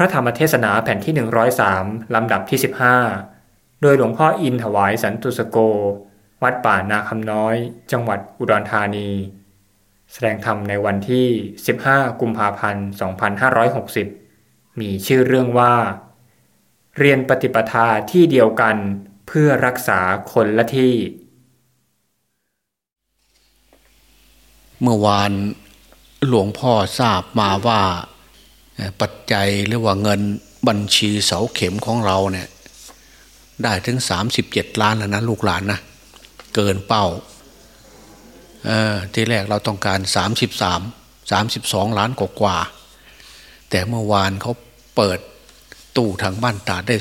ระธรรมเทศนาแผ่นที่ 103 ลำดับที่ 15 โดยหลวงพ่ออินถวายสันตุสโก วัดป่านาคำน้อย จังหวัดอุดรธานี แสดงธรรมในวันที่ 15 กุมภาพันธ์ 2560 มีชื่อเรื่องว่า เรียนปฏิปทาที่เดียวกันเพื่อรักษาคนละที่ เมื่อวานหลวงพ่อทราบมาว่า ปัจจัยหรือว่าเงินบัญชีเสาเข็มของเราเนี่ยได้ถึงสามสิบเจ็ดล้านแล้วนะลูกหลานนะเกินเป้าที่แรกเราต้องการสามสิบสามสามสิบสองล้านกว่าแต่เมื่อวานเขาเปิดตู้ทางบ้านตาได้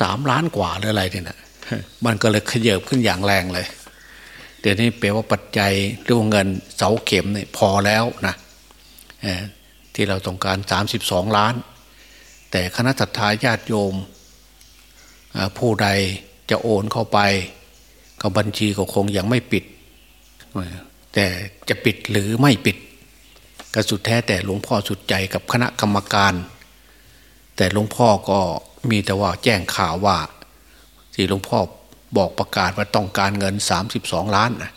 สามล้านกว่าหรืออะไรเนี่ยนะมันก็เลยขยเยบขึ้นอย่างแรงเลย เดี๋ยวนี้แปลว่าปัจจัยเรื่องเงินเสาเข็มเนี่ยพอแล้วนะ ที่เราต้องการ 32 ล้าน แต่คณะสัตยาญาติโยม ผู้ใดจะโอนเข้าไปก็บัญชีก็คงยังไม่ปิด แต่จะปิดหรือไม่ปิด ก็สุดแท้แต่หลวงพ่อสุดใจกับคณะกรรมการ แต่หลวงพ่อก็มีแต่ว่าแจ้งข่าวว่า ที่หลวงพ่อบอกประกาศว่าต้องการเงิน 32 ล้านนะ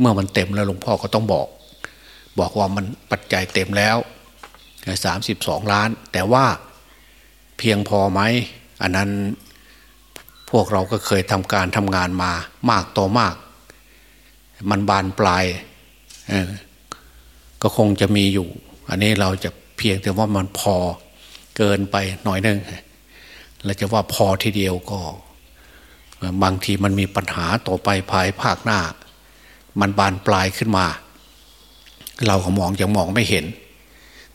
เมื่อมันเต็มแล้วหลวงพ่อก็ต้องบอก บอกว่ามันปัจจัยเต็มแล้ว สามสิบสองล้าน แต่ว่าเพียงพอไหม อันนั้นพวกเราก็เคยทำการทำงานมามากต่อมาก มันบานปลายก็คงจะมีอยู่ อันนี้เราจะเพียงแต่ว่ามันพอเกินไปหน่อยนึงเราจะว่าพอทีเดียวก็ บางทีมันมีปัญหาต่อไปภายภาคหน้า มันบานปลายขึ้นมา เราก็มองยังมองไม่เห็น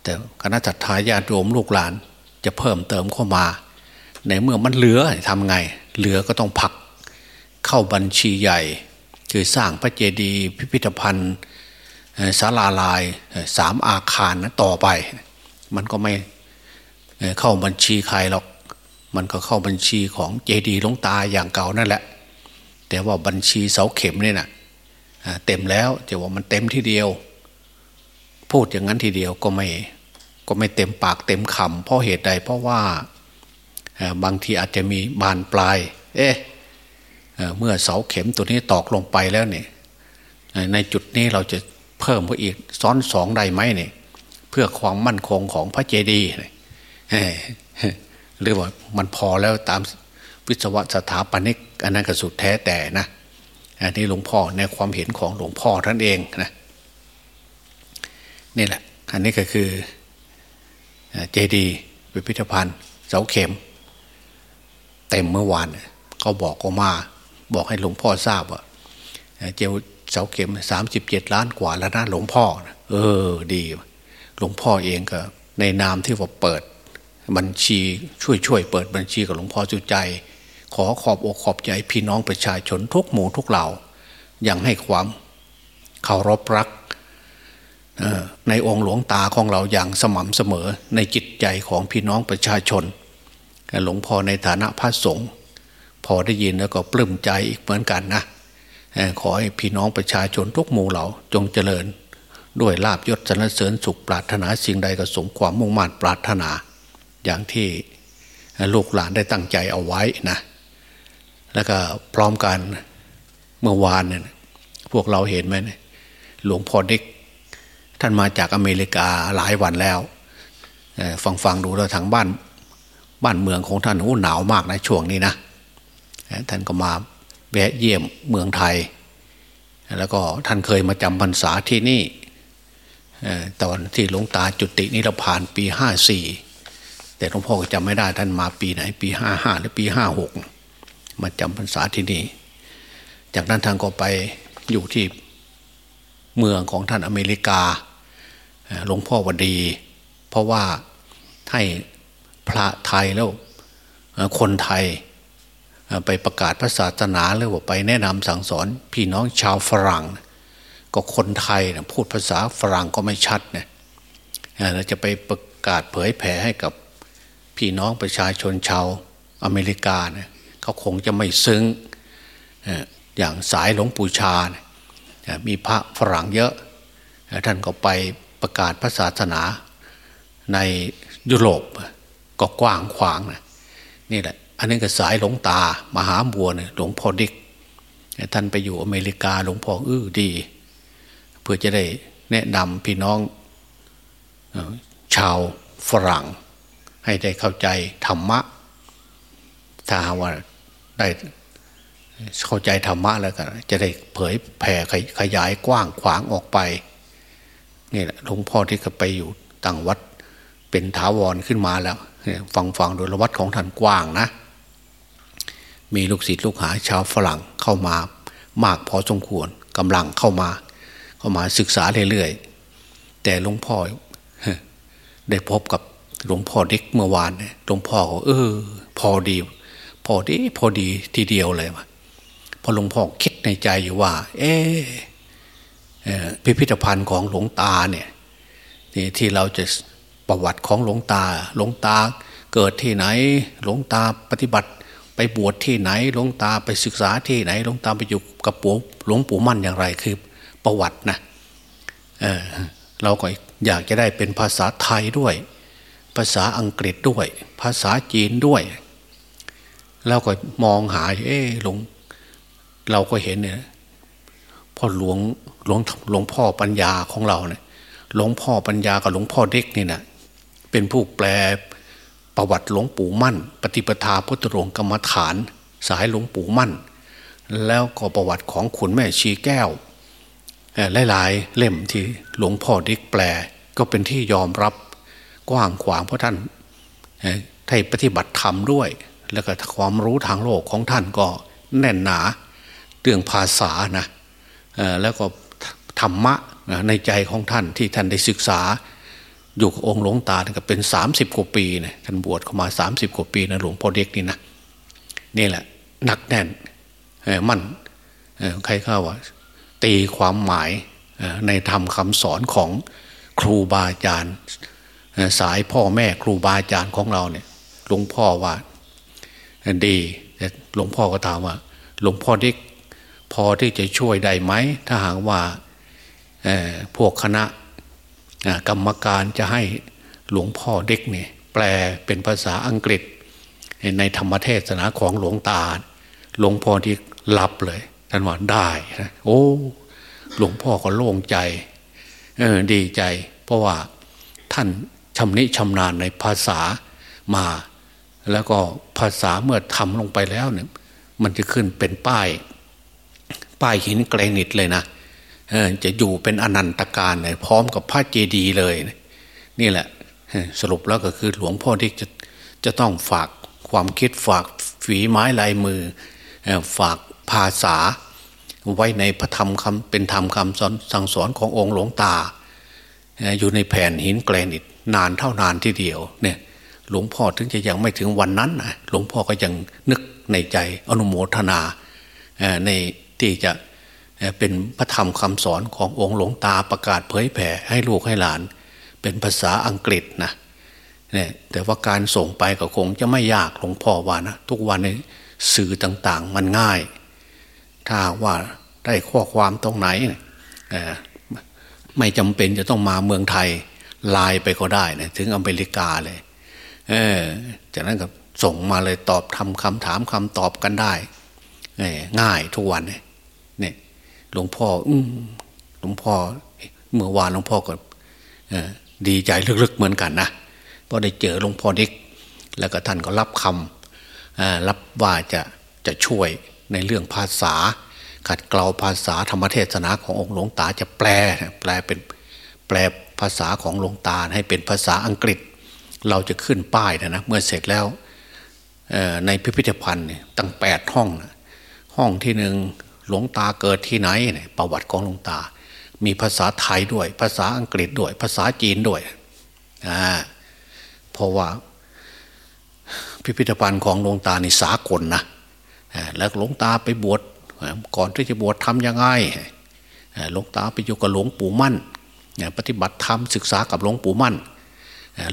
แต่คณะจัตหาญาติโยมลูกหลาน จะเพิ่มเติมเข้ามา ในเมื่อมันเหลือทำไง เหลือก็ต้องผักเข้าบัญชีใหญ่ คือสร้างพระเจดีย์พิพิธภัณฑ์ศาลาลายสามอาคารนะต่อไป มันก็ไม่เข้าบัญชีใครหรอก มันก็เข้าบัญชีของเจดีย์ลงตาอย่างเก่านั่นแหละ แต่ว่าบัญชีเสาเข็มเนี่ยนะเต็มแล้วจะว่ามันเต็มที่เดียว พูดอย่างนั้นทีเดียวก็ไม่ก็ไม่เต็มปากเต็มคำเพราะเหตุใดเพราะว่าบางทีอาจจะมีบานปลาย เอ๊ะเมื่อเสาเข็มตัวนี้ตอกลงไปแล้วเนี่ยในจุดนี้เราจะเพิ่มไปอีกซ้อนสองได้ไหมเนี่ยเพื่อความมั่นคงของพระเจดีย์หรือว่ามันพอแล้วตามวิศวสถาปนิกอันนั้นก็สุดแท้แต่นะอันนี้หลวงพ่อในความเห็นของหลวงพ่อท่านเองนะ นี่แหละ อันนี้ก็คือเจดีพิพิธภัณฑ์ เสาเข็ม เต็มเมื่อวานเขาบอกก็มา บอกให้หลวงพ่อทราบว่าเจวเสาเข็มสามสิบเจ็ดล้านกว่าแล้วนะหลวงพ่อ เออ ดี หลวงพ่อเองก็ ในนามที่ว่าเปิด บัญชีช่วยช่วยเปิดบัญชีกับหลวงพ่อจุใจ ขอขอบอกขอบใจพี่น้องประชาชนทุกหมู่ทุกเหล่ายังให้ความเคารพรัก ในองค์หลวงตาของเราอย่างสม่ำเสมอในจิตใจของพี่น้องประชาชน หลวงพ่อในฐานะพระสงฆ์พอได้ยินแล้วก็ปลื้มใจอีกเหมือนกันนะขอให้พี่น้องประชาชนทุกหมู่เหล่าจงเจริญ ด้วยลาบยศสรรเสริญสุขปรารถนาสิ่งใดก็สมความมุ่งมั่นปรารถนา อย่างที่ลูกหลานได้ตั้งใจเอาไว้นะแล้วก็พร้อมกันเมื่อวานเนี่ยพวกเราเห็นไหมหลวงพ่อเด็ก ท่านมาจากอเมริกาหลายวันแล้วฟังฟังดูแล้วทางบ้านบ้านเมืองของท่านโอ้หนาวมากนะช่วงนี้นะท่านก็มาแวะเยี่ยมเมืองไทย แล้วก็ท่านเคยมาจำพรรษาที่นี่ตอนที่หลวงตาจุตินิรพานปีห้าสี่แต่หลวงพ่อก็จำไม่ได้ท่านมาปีไหน ปีห้าห้าหรือปีห้าหกมาจำพรรษาที่นี่ จากนั้นท่านก็ไปอยู่ที่เมืองของท่านอเมริกา หลวงพ่อวดี เพราะว่าให้พระไทยแล้วคนไทยไปประกาศพระศาสนาหรือว่าไปแนะนำสั่งสอนพี่น้องชาวฝรั่ง ก็คนไทยนะพูดภาษาฝรั่งก็ไม่ชัดเนี่ยเราจะไปประกาศเผยแผ่ให้กับพี่น้องประชาชนชาวอเมริกาเนี่ยเขาคงจะไม่ซึ้งอย่างสายหลวงปู่ชาเนี่ยมีพระฝรั่งเยอะ ท่านก็ไป ประกาศพระศาสนาในยุโรปก็กว้างขวางนะนี่แหละ อันนี้ก็สายหลงตา มหาบัวเนี่ยหลวงพ่อดิกท่านไปอยู่อเมริกาหลวงพ่ออื้อดี เพื่อจะได้แนะนำพี่น้องชาวฝรั่ง ให้ได้เข้าใจธรรมะ ถ้าว่าได้เข้าใจธรรมะแล้วก็จะได้เผยแผ่ขยายกว้างขวางออกไป นี่แหละหลวงพ่อที่ก็ไปอยู่ต่างวัดเป็นถาวรขึ้นมาแล้วฟังฟังโดยวัดของท่านกว้างนะ มีลูกศิษย์ลูกหาชาวฝรั่งเข้ามามากพอสมควรกำลังเข้ามา เข้ามาศึกษาเรื่อยๆแต่หลวงพ่อได้พบกับหลวงพ่อเด็กเมื่อวานหลวงพ่อเออ พอดี พอดีพอดีทีเดียวเลยว่ะพอหลวงพ่อคิดในใจอยู่ว่า เออ พิพิธภัณฑ์ของหลวงตาเนี่ยที่เราจะประวัติของหลวงตา หลวงตาเกิดที่ไหน หลวงตาปฏิบัติ ไปบวชที่ไหน หลวงตาไปศึกษาที่ไหน หลวงตาไปอยู่กับปู่หลวงปู่มั่นอย่างไรคือประวัตินะเเราก็อยากจะได้เป็นภาษาไทยด้วย ภาษาอังกฤษด้วย ภาษาจีนด้วยแล้วก็มองหาเอ๊หลวงเราก็เห็นเนี่ย พ่อหลวงหลวงหลวงพ่อปัญญาของเราเนี่ยหลวงพ่อปัญญากับหลวงพ่อเด็กนี่นะเป็นผู้แปลประวัติหลวงปู่มั่น ปฏิปทาพุทธรงกรรมฐาน สายหลวงปู่มั่น แล้วก็ประวัติของขุนแม่ชีแก้วหลายๆเล่มที่หลวงพ่อดิกแปลก็เป็นที่ยอมรับกว้างขวางเพราะท่านให้ปฏิบัติธรรมด้วย แล้วก็ความรู้ทางโลกของท่านก็แน่นหนาเรื่องภาษานะ แล้วก็ธรรมะในใจของท่านที่ท่านได้ศึกษา อยู่กับองค์หลวงตาก็เป็นสามสิบกว่าปีนะท่านบวชเข้ามาสามสิบกว่าปีนะหลวงพ่อเด็กนี่นะนี่แหละหนักแน่นมั่นใครเข้าว่า ตีความหมายในธรรมคำสอนของครูบาอาจารย์สายพ่อแม่ครูบาอาจารย์ของเราเนี่ยหลวงพ่อว่าดีแต่หลวงพ่อก็ถามว่า หลวงพ่อเด็ก พอที่จะช่วยได้ไหม ถ้าหากว่าพวกคณะกรรมการจะให้หลวงพ่อเด็กเนี่ยแปลเป็นภาษาอังกฤษ ในธรรมเทศนาของหลวงตา หลวงพ่อที่รับเลยท่านว่าได้นะโอ้หลวงพ่อก็โล่งใจเออดีใจ เพราะว่าท่านชำนิชำนาญในภาษามา แล้วก็ภาษาเมื่อทำลงไปแล้วเนี่ยมันจะขึ้นเป็นป้าย ป้ายหินแกรนิตเลยนะจะอยู่เป็นอนันตการเลยพร้อมกับพระเจดีย์เลย นี่แหละสรุปแล้วก็คือหลวงพ่อที่จะจะต้องฝากความคิดฝากฝีไม้ลายมือ ฝากภาษา ไว้ในพระธรรมคำเป็นธรรมคำสอนสั่งสอนขององค์หลวงตา อยู่ในแผ่นหินแกรนิตนานเท่านานที่เดียวเนี่ยหลวงพ่อถึงจะยังไม่ถึงวันนั้นนะหลวงพ่อก็ยังนึกในใจอนุโมทนาใน ที่จะเป็นพระธรรมคำสอนขององค์หลวงตาประกาศเผยแผ่ให้ลูกให้หลาน เป็นภาษาอังกฤษนะเนี่ยแต่ว่าการส่งไปก็คงจะไม่ยากหลวงพ่อว่านะทุกวันนี้สื่อต่างๆมันง่าย ถ้าว่าได้ข้อความตรงไหนไม่จำเป็นจะต้องมาเมืองไทยไลน์ไปก็ได้นะถึงอเมริกาเลยเออจากนั้นก็ส่งมาเลยตอบทำคำถามคำตอบกันได้ง่ายทุกวันเนี่ย เนี่ย หลวงพ่อ อืหลวงพ่อ เมื่อวานหลวงพ่อก็ดีใจลึกๆเหมือนกันนะเพราะได้เจอหลวงพ่อเด็กแล้วก็ท่านก็รับคำรับว่าจะจะช่วยในเรื่องภาษา ขัดเกลาภาษาธรรมเทศนาขององค์หลวงตาจะแปล แปลเป็นแปลภาษาของหลวงตาให้เป็นภาษาอังกฤษ เราจะขึ้นป้ายนะนะเมื่อเสร็จแล้วในพิพิธภัณฑ์ตั้งแปดห้องนะห้องที่หนึ่ง หลวงตาเกิดที่ไหนเนี่ยประวัติของหลวงตา มีภาษาไทยด้วย ภาษาอังกฤษด้วย ภาษาจีนด้วยอ่าเพราะว่าพิพิธภัณฑ์ของหลวงตาในสากลนะแล้วหลวงตาไปบวชก่อนที่จะบวชทำยังไงหลวงตาไปอยู่กับหลวงปู่มั่นปฏิบัติธรรมศึกษากับหลวงปู่มั่น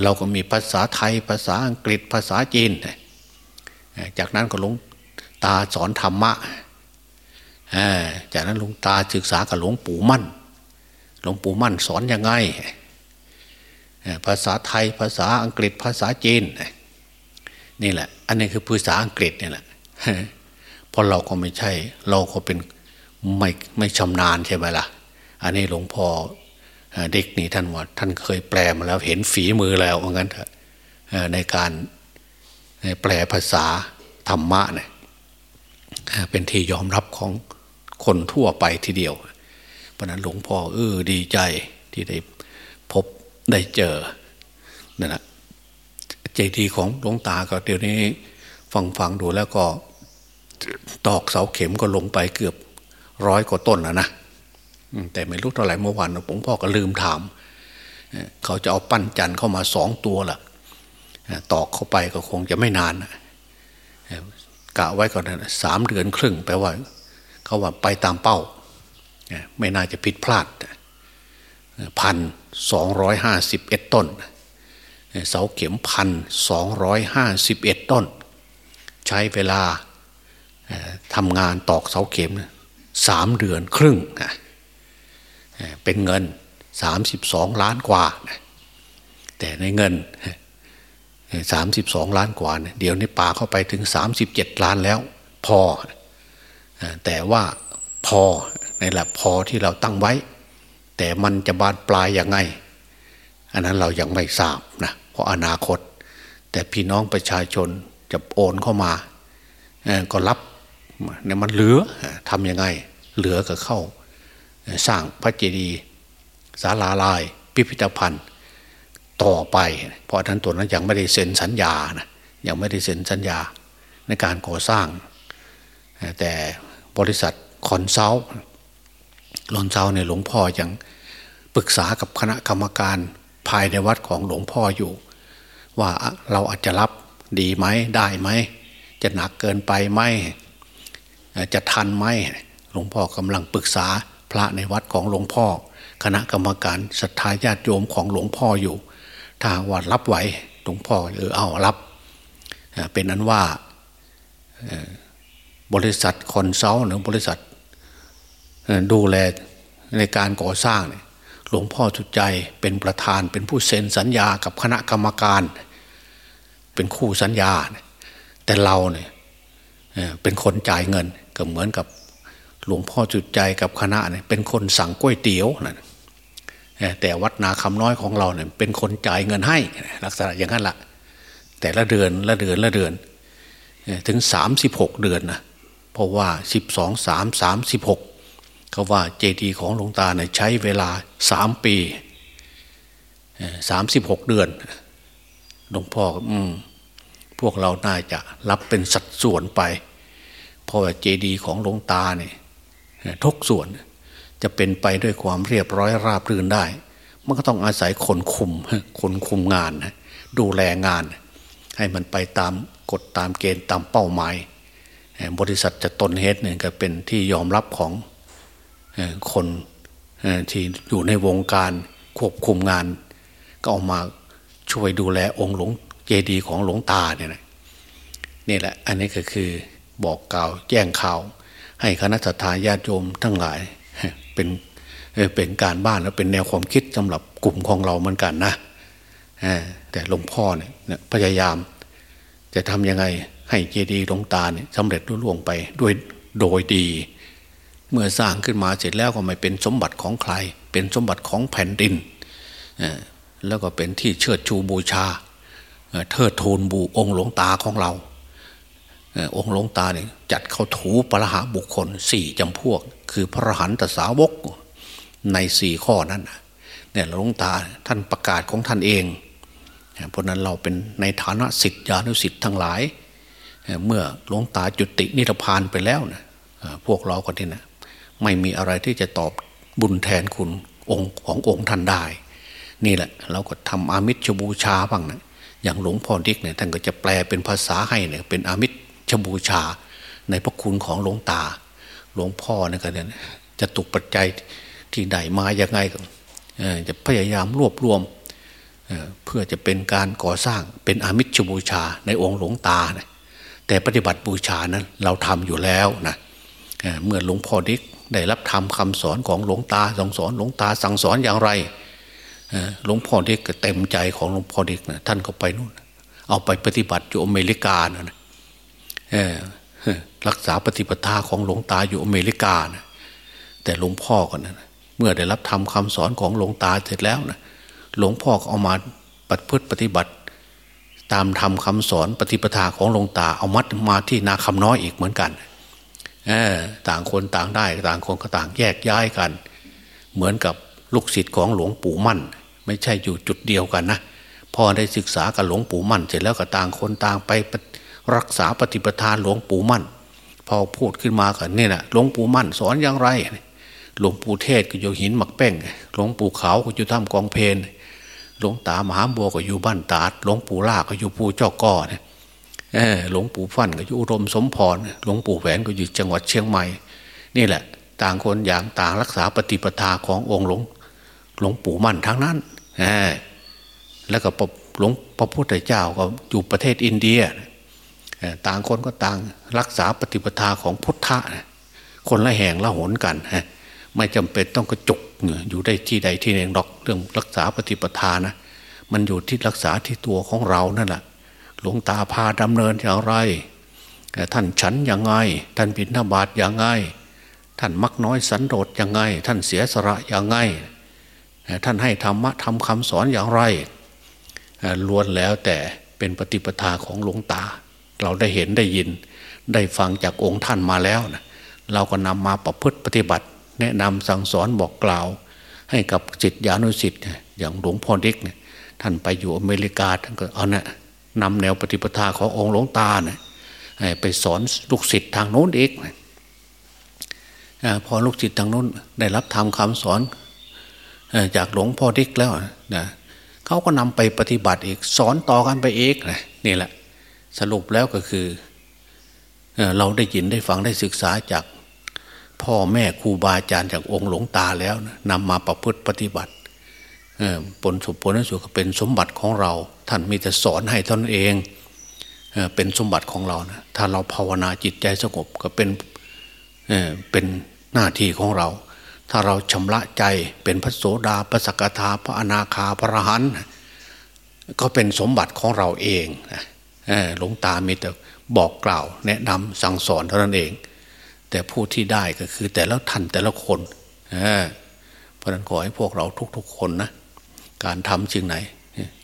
เราก็มีภาษาไทยภาษาอังกฤษภาษาจีน จากนั้นก็หลวงตาสอนธรรมะ จากนั้นหลวงตาศึกษากับหลวงปู่มั่น หลวงปู่มั่นสอนยังไง ภาษาไทยภาษาอังกฤษภาษาจีน นี่แหละ อันนี้คือภาษาอังกฤษนี่แหละเพราะเราก็ไม่ใช่ เราก็เป็นไม่ไม่ชำนาญใช่ไหมล่ะ อันนี้หลวงพ่อเด็กนี่ท่านว่าท่านเคยแปลมาแล้วเห็นฝีมือแล้วเหมือนกันในการแปลภาษาธรรมะเนี่ยเป็นที่ยอมรับของ คนทั่วไปทีเดียว เพราะนั้นหลวงพ่อเออดีใจที่ได้พบได้เจอนั่นแหละเจดีของหลวงตาก็เดี๋ยวนี้ฟังฟังดูแล้วก็ตอกเสาเข็มก็ลงไปเกือบร้อยกว่าต้นแล้วนะแต่ไม่รู้เท่าไหร่เมื่อวานหลวงพ่อก็ลืมถาม เขาจะเอาปั้นจันเข้ามาสองตัวล่ะตอกเข้าไปก็คงจะไม่นานกะไว้ก่อนนะสามเดือนครึ่งแปลว่า เขาว่าไปตามเป้า ไม่น่าจะผิดพลาดพันสองร้อยห้าสิบเอ็ดต้น เสาเข็มพันสองร้อยห้าสิบเอ็ดต้น ใช้เวลาทำงานตอกเสาเข็มสามเดือนครึ่ง เป็นเงินสามสิบสองล้านกว่า แต่ในเงินสามสิบสองล้านกว่า เดี๋ยวนี้ปาเข้าไปถึงสามสิบเจ็ดล้านแล้ว พอ แต่ว่าพอในระดับพอที่เราตั้งไว้ แต่มันจะบานปลายยังไง อันนั้นเรายังไม่ทราบนะเพราะอนาคต แต่พี่น้องประชาชนจะโอนเข้ามาก็รับเนี่ยมันเหลือทำยังไง เหลือก็เข้า สร้างพระเจดีย์ศาลาลาย พิพิธภัณฑ์ต่อไป เพราะนั้นตัวนั้นยังไม่ได้เซ็นสัญญานะยังไม่ได้เซ็นสัญญาในการก่อสร้าง แต่ บริษัท consultลอนเซาเนี่ยหลวงพ่อยังปรึกษากับคณะกรรมการภายในวัดของหลวงพ่ออยู่ ว่าเราอาจจะรับดีไหมได้ไหม จะหนักเกินไปไหมจะทันไหมหลวงพ่อกำลังปรึกษาพระในวัดของหลวงพ่อ คณะกรรมการศรัทธาญาติโยมของหลวงพ่ออยู่ ถ้าว่ารับไหวหลวงพ่อเออเอารับ เป็นนั้นว่า บริษัทคอนซัลท์หรือบริษัทดูแลในการก่อสร้างเนี่ยหลวงพ่อจุดใจเป็นประธานเป็นผู้เซ็นสัญญากับคณะกรรมการ เป็นคู่สัญญา แต่เราเนี่ยเป็นคนจ่ายเงินก็เหมือนกับหลวงพ่อจุดใจกับคณะเนี่ยเป็นคนสั่งก๋วยเตี๋ยวนะแต่วัดนาคำน้อยของเราเนี่ยเป็นคนจ่ายเงินให้ลักษณะอย่างนั้นละแต่ละเดือนละเดือนละเดือน ถึงสามสิบหกเดือนนะ เพราะว่าสิบสองสามสามสิบหกเขาว่าเจดีของหลวงตาเนี่ยใช้เวลาสามปีสามสิบหกเดือนหลวงพ่ออืมพวกเราน่าจะรับเป็นสัดส่วนไป เพราะว่าเจดีของหลวงตาเนี่ยทุกส่วนจะเป็นไปด้วยความเรียบร้อยราบรื่นได้ มันก็ต้องอาศัยคนคุม คนคุมงาน ดูแลงาน ให้มันไปตามกฎตามเกณฑ์ตามเป้าหมาย บริษัทจะตนเฮดเนี่ยก็เป็นที่ยอมรับของคนที่อยู่ในวงการควบคุมงาน ก็ออกมาช่วยดูแลองค์หลวงเจดีของหลวงตาเนี่ยนี่แหละ อันนี้ก็คือบอกกล่าวแจ้งข่าว ให้คณะสัตยาญาติโยมทั้งหลาย เป็นเป็นการบ้านแล้วเป็นแนวความคิดสำหรับกลุ่มของเราเหมือนกันนะแต่หลวงพ่อเนี่ยพยายาม จะทำยังไง ให้เจดีย์หลวงตาเนี่ยสำเร็จรุ่ล่วงไปด้วยโดยดี เมื่อสร้างขึ้นมาเสร็จแล้วก็ไม่เป็นสมบัติของใคร เป็นสมบัติของแผ่นดินแล้วก็เป็นที่เชิดชูบูชาเทิดทูนบูองค์หลวงตาของเราองค์หลวงตาเนี่ยจัดเข้าถูปรหาบุคคลสี่จำพวก คือพระหันตสาวกในสี่ข้อนั้นเนี่ยหลวงตาท่านประกาศของท่านเองเพราะนั้นเราเป็นในฐานะสิทธิานุสิทธิ์ทั้งหลาย เมื่อหลวงตาจุตินิพพานไปแล้วนะพวกเราก็ที่นะไม่มีอะไรที่จะตอบบุญแทนคุณองค์ขององค์ท่านได้ นี่แหละ เราก็ทำอามิชบูชาบ้างนะอย่างหลวงพ่อดิกเนี่ยท่านก็จะแปลเป็นภาษาให้เนี่ยเป็นอามิชชบูชา ในพระคุณของหลวงตา หลวงพ่อนี่ก็เนี่ยจะตกปัจจัยที่ใดมาอย่างไงก็จะพยายามรวบรวมเพื่อจะเป็นการก่อสร้างเป็นอามิชบูชาในองค์หลวงตานะ แต่ปฏิบัติบูชานั้นเราทำอยู่แล้วนะเมื่อหลวงพ่อดิกได้รับธรรมคาสอนของหลวงตาสั่งสอนหลวงตาสั่งสอนอย่างไรหลวงพ่อด็กเต็มใจของหลวงพ่อด็กนะท่านก็ไปนู่นเอาไปปฏิบัติอยู่อเมริกานะรักษาปฏิปทาของหลวงตาอยู่อเมริกานะแต่หลวงพ่อกันนะเมื่อได้รับทำคำสอนของหลวงตาเสร็จแล้วนะหลวงพ่อก็เอามาปฏิพฤติปฏิบัติ ตามทำคำสอนปฏิปทาของหลวงตาเอามัดมาที่นาคำน้อยอีกเหมือนกันต่างคนต่างได้ต่างคนก็ต่างแยกย้ายกัน เหมือนกับลูกศิษย์ของหลวงปู่มั่น ไม่ใช่อยู่จุดเดียวกันนะพอได้ศึกษากับหลวงปู่มั่น เสร็จแล้วก็ต่างคนต่างไปรักษาปฏิปทานหลวงปู่มั่น พอพูดขึ้นมากันนี่นะหลวงปู่มั่นสอนอย่างไรหลวงปู่เทศก็อยู่หินหมักแป้งหลวงปู่เขาก็อยู่ถ้ำกองเพน หลวงตามหาบัวก็อยู่บ้านตาดหลวงปู่ล่าก็อยู่ปู่เจ้าก้อเนี่ยหลวงปู่ฟั่นก็อยู่อุดมสมพรหลวงปู่แหวนก็อยู่จังหวัดเชียงใหม่ นี่แหละ ต่างคนอย่างต่างรักษาปฏิปทาขององค์หลวงหลวงปู่มั่นทั้งนั้นแล้วก็หลวงพระพุทธเจ้าก็อยู่ประเทศอินเดีย ต่างคนก็ต่างรักษาปฏิปทาของพุทธะคนละแห่งละหนกัน ไม่จำเป็นต้องกระจุกอยู่ได้ที่ใดที่หนึ่งหรอกเรื่องรักษาปฏิปทานะ มันอยู่ที่รักษาที่ตัวของเรานั่นแหละหลวงตาพาดำเนินอย่างไรท่านฉันอย่างไง ท่านบิณฑบาตอย่างไง ท่านมักน้อยสันโดษอย่างไง ท่านเสียสละอย่างไง ท่านให้ธรรมะทำคำสอนอย่างไรล้วนแล้วแต่เป็นปฏิปทาของหลวงตา เราได้เห็นได้ยิน ได้ฟังจากองค์ท่านมาแล้วนะเราก็นำมาประพฤติปฏิบัติ แนะนำสั่งสอนบอกกล่าว ให้กับจิตญาณุสิทธิ์อย่างหลวงพ่อเด็กเนี่ยท่านไปอยู่อเมริกาท่านก็เอานะนำแนวปฏิปทาขององค์หลวงตาเนี่ยไปสอนลูกศิษย์ทางโน้นเองพอลูกศิษย์ทางโน้นได้รับทำคำสอนจากหลวงพ่อเด็กแล้วนะเขาก็นำไปปฏิบัติอีกสอนต่อกันไปเองนะนี่แหละ สรุปแล้วก็คือเราได้ยินได้ฟังได้ศึกษาจาก พ่อแม่ครูบาอาจารย์จากองค์หลวงตาแล้วนะนำมาประพฤติปฏิบัติผลสุผลนั้นสุก็เป็นสมบัติของเรา ท่านมีแต่สอนให้ท่านเองเป็นสมบัติของเรานะถ้าเราภาวนาจิตใจสงบก็เป็นเป็นหน้าที่ของเรา ถ้าเราชำระใจเป็นพระโสดาพระสกทาพระอนาคาพระอรหันต์ก็เป็นสมบัติของเราเองหลวงตามีแต่บอกกล่าว แนะนำสั่งสอนเท่านั้นเอง แต่ผู้ที่ได้ก็คือแต่ละท่านแต่ละคนเพราะนั้นขอให้พวกเราทุก ๆ คนนะการทำสิ่งไหน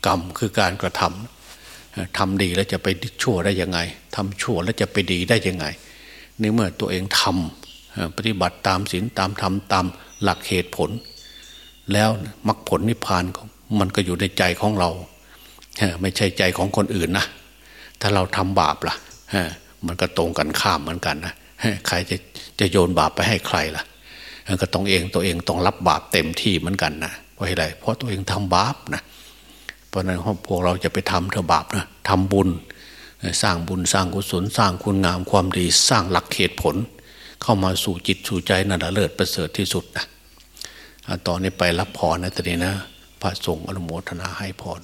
กรรมคือการกระทำทำดีแล้วจะไปชั่วได้ยังไงทำชั่วแล้วจะไปดีได้ยังไง ในเมื่อตัวเองทำปฏิบัติตามศีลตามธรรมตามหลักเหตุผล แล้วมรรคผลนิพพานมันก็อยู่ในใจของเรา ไม่ใช่ใจของคนอื่นนะ ถ้าเราทำบาปล่ะมันก็ตรงกันข้ามเหมือนกันนะ ใครจะจะโยนบาปไปให้ใครล่ะก็ต้องเองตัวเองต้องรับบาปเต็มที่เหมือนกันนะเพราะอะไรเพราะตัวเองทำบาปนะเพราะนั้นพวกเราจะไปทำเถอบาปนะทำบุญสร้างบุญสร้างกุศลสร้างคุณงามความดีสร้างหลักเหตุผล เข้ามาสู่จิตสู่ใจนั่นเลิศประเสริฐที่สุดนะตอนนี้ไปรับพรนะตอนนี้นะ พระสงฆ์อนุโมทนาให้พร